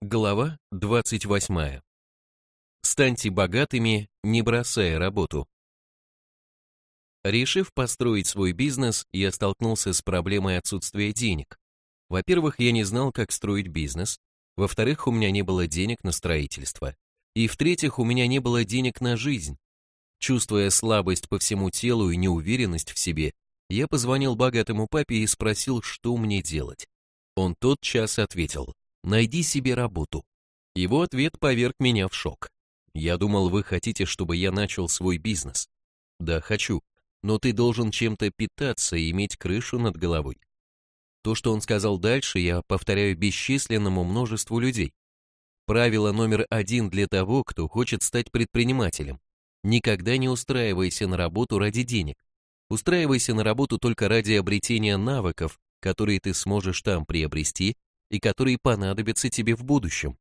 Глава 28. Станьте богатыми, не бросая работу. Решив построить свой бизнес, я столкнулся с проблемой отсутствия денег. Во-первых, я не знал, как строить бизнес. Во-вторых, у меня не было денег на строительство. И в-третьих, у меня не было денег на жизнь. Чувствуя слабость по всему телу и неуверенность в себе, я позвонил богатому папе и спросил, что мне делать. Он тотчас ответил, найди себе работу. Его ответ поверг меня в шок. Я думал, вы хотите, чтобы я начал свой бизнес. Да, хочу, но ты должен чем-то питаться и иметь крышу над головой. То, что он сказал дальше, я повторяю бесчисленному множеству людей. Правило номер один для того, кто хочет стать предпринимателем. Никогда не устраивайся на работу ради денег. Устраивайся на работу только ради обретения навыков, которые ты сможешь там приобрести и которые понадобятся тебе в будущем.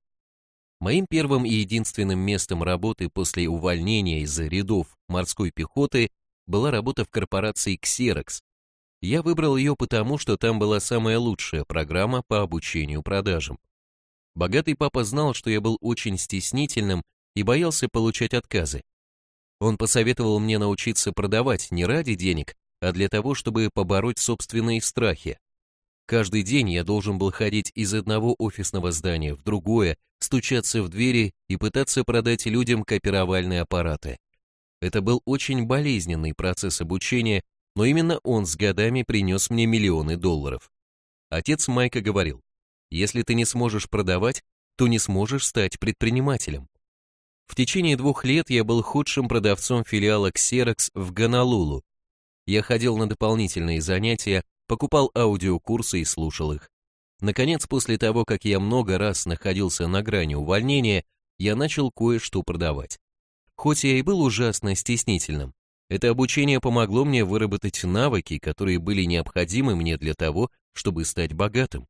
Моим первым и единственным местом работы после увольнения из рядов морской пехоты была работа в корпорации Xerox. Я выбрал ее потому, что там была самая лучшая программа по обучению продажам. Богатый папа знал, что я был очень стеснительным и боялся получать отказы. Он посоветовал мне научиться продавать не ради денег, а для того, чтобы побороть собственные страхи. Каждый день я должен был ходить из одного офисного здания в другое, стучаться в двери и пытаться продать людям копировальные аппараты. Это был очень болезненный процесс обучения, но именно он с годами принес мне миллионы долларов. Отец Майка говорил, если ты не сможешь продавать, то не сможешь стать предпринимателем. В течение двух лет я был худшим продавцом филиала Xerox в Гонолулу. Я ходил на дополнительные занятия, покупал аудиокурсы и слушал их. Наконец, после того, как я много раз находился на грани увольнения, я начал кое-что продавать. Хоть я и был ужасно стеснительным, это обучение помогло мне выработать навыки, которые были необходимы мне для того, чтобы стать богатым.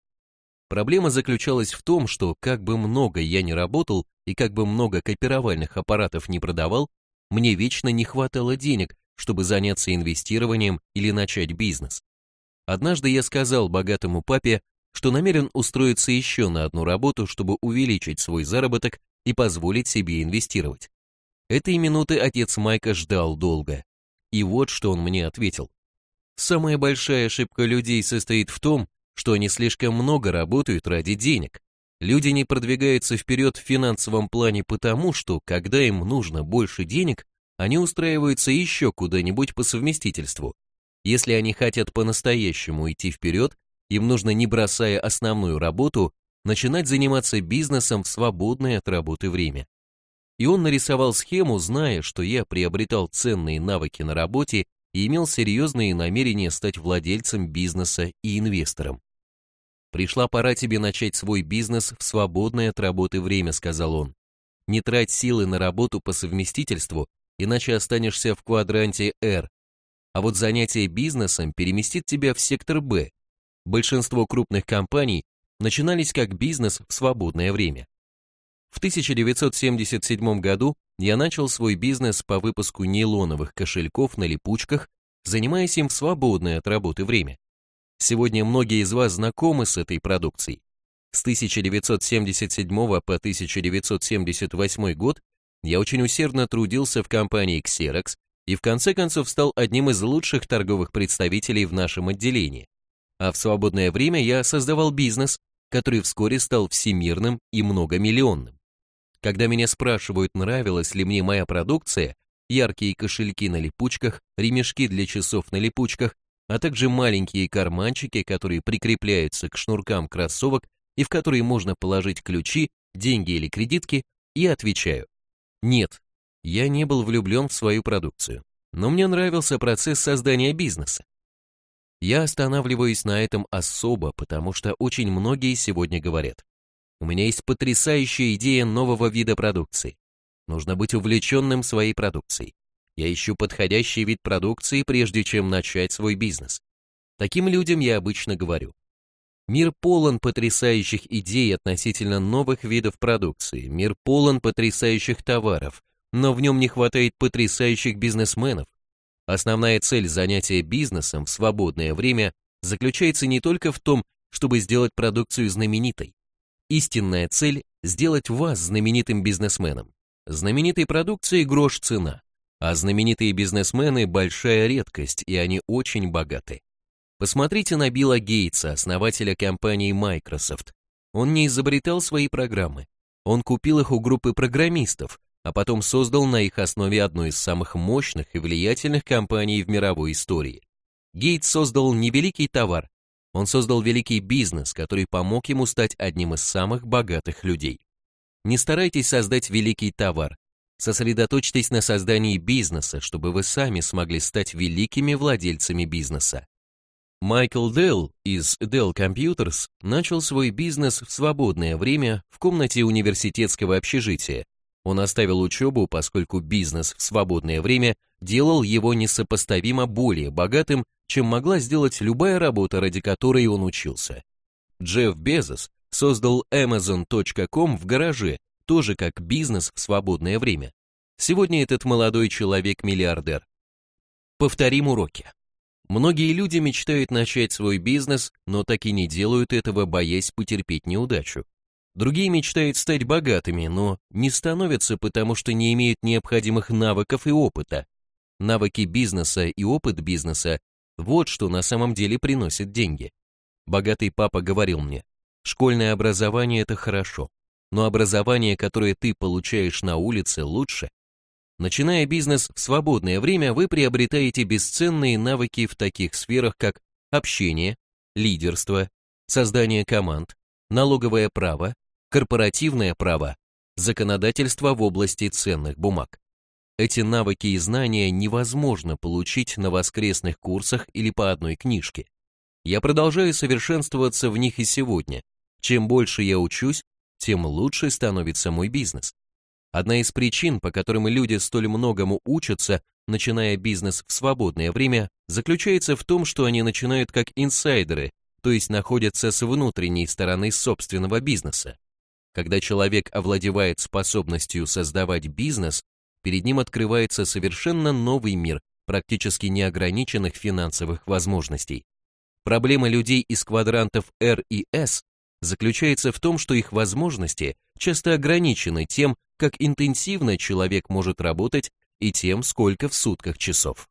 Проблема заключалась в том, что как бы много я ни работал и как бы много копировальных аппаратов не продавал, мне вечно не хватало денег, чтобы заняться инвестированием или начать бизнес. Однажды я сказал богатому папе, что намерен устроиться еще на одну работу, чтобы увеличить свой заработок и позволить себе инвестировать. Этой минуты отец Майка ждал долго. И вот что он мне ответил. Самая большая ошибка людей состоит в том, что они слишком много работают ради денег. Люди не продвигаются вперед в финансовом плане потому, что, когда им нужно больше денег, они устраиваются еще куда-нибудь по совместительству. Если они хотят по-настоящему идти вперед, им нужно, не бросая основную работу, начинать заниматься бизнесом в свободное от работы время. И он нарисовал схему, зная, что я приобретал ценные навыки на работе и имел серьезные намерения стать владельцем бизнеса и инвестором. «Пришла пора тебе начать свой бизнес в свободное от работы время», — сказал он. «Не трать силы на работу по совместительству, иначе останешься в квадранте R. А вот занятие бизнесом переместит тебя в сектор Б. Большинство крупных компаний начинались как бизнес в свободное время. В 1977 году я начал свой бизнес по выпуску нейлоновых кошельков на липучках, занимаясь им в свободное от работы время. Сегодня многие из вас знакомы с этой продукцией. С 1977 по 1978 год я очень усердно трудился в компании Xerox и в конце концов стал одним из лучших торговых представителей в нашем отделении. А в свободное время я создавал бизнес, который вскоре стал всемирным и многомиллионным. Когда меня спрашивают, нравилась ли мне моя продукция, яркие кошельки на липучках, ремешки для часов на липучках, а также маленькие карманчики, которые прикрепляются к шнуркам кроссовок и в которые можно положить ключи, деньги или кредитки, я отвечаю, нет, я не был влюблен в свою продукцию, но мне нравился процесс создания бизнеса. Я останавливаюсь на этом особо, потому что очень многие сегодня говорят, у меня есть потрясающая идея нового вида продукции. Нужно быть увлеченным своей продукцией. Я ищу подходящий вид продукции, прежде чем начать свой бизнес. Таким людям я обычно говорю. Мир полон потрясающих идей относительно новых видов продукции, мир полон потрясающих товаров, но в нем не хватает потрясающих бизнесменов. Основная цель занятия бизнесом в свободное время заключается не только в том, чтобы сделать продукцию знаменитой. Истинная цель – сделать вас знаменитым бизнесменом. Знаменитой продукции грош цена, а знаменитые бизнесмены – большая редкость, и они очень богаты. Посмотрите на Билла Гейтса, основателя компании Microsoft. Он не изобретал свои программы. Он купил их у группы программистов, а потом создал на их основе одну из самых мощных и влиятельных компаний в мировой истории. Гейтс создал не великий товар, он создал великий бизнес, который помог ему стать одним из самых богатых людей. Не старайтесь создать великий товар, сосредоточьтесь на создании бизнеса, чтобы вы сами смогли стать великими владельцами бизнеса. Майкл Делл из Dell Computers начал свой бизнес в свободное время в комнате университетского общежития. Он оставил учебу, поскольку бизнес в свободное время делал его несопоставимо более богатым, чем могла сделать любая работа, ради которой он учился. Джефф Безос создал Amazon.com в гараже, тоже как бизнес в свободное время. Сегодня этот молодой человек миллиардер. Повторим уроки. Многие люди мечтают начать свой бизнес, но так и не делают этого, боясь потерпеть неудачу. Другие мечтают стать богатыми, но не становятся, потому что не имеют необходимых навыков и опыта. Навыки бизнеса и опыт бизнеса – вот что на самом деле приносит деньги. Богатый папа говорил мне, школьное образование – это хорошо, но образование, которое ты получаешь на улице, лучше. Начиная бизнес в свободное время, вы приобретаете бесценные навыки в таких сферах, как общение, лидерство, создание команд, налоговое право, корпоративное право, законодательство в области ценных бумаг. Эти навыки и знания невозможно получить на воскресных курсах или по одной книжке. Я продолжаю совершенствоваться в них и сегодня. Чем больше я учусь, тем лучше становится мой бизнес. Одна из причин, по которым люди столь многому учатся, начиная бизнес в свободное время, заключается в том, что они начинают как инсайдеры, то есть находятся с внутренней стороны собственного бизнеса. Когда человек овладевает способностью создавать бизнес, перед ним открывается совершенно новый мир практически неограниченных финансовых возможностей. Проблема людей из квадрантов R и S заключается в том, что их возможности часто ограничены тем, как интенсивно человек может работать и тем, сколько в сутках часов.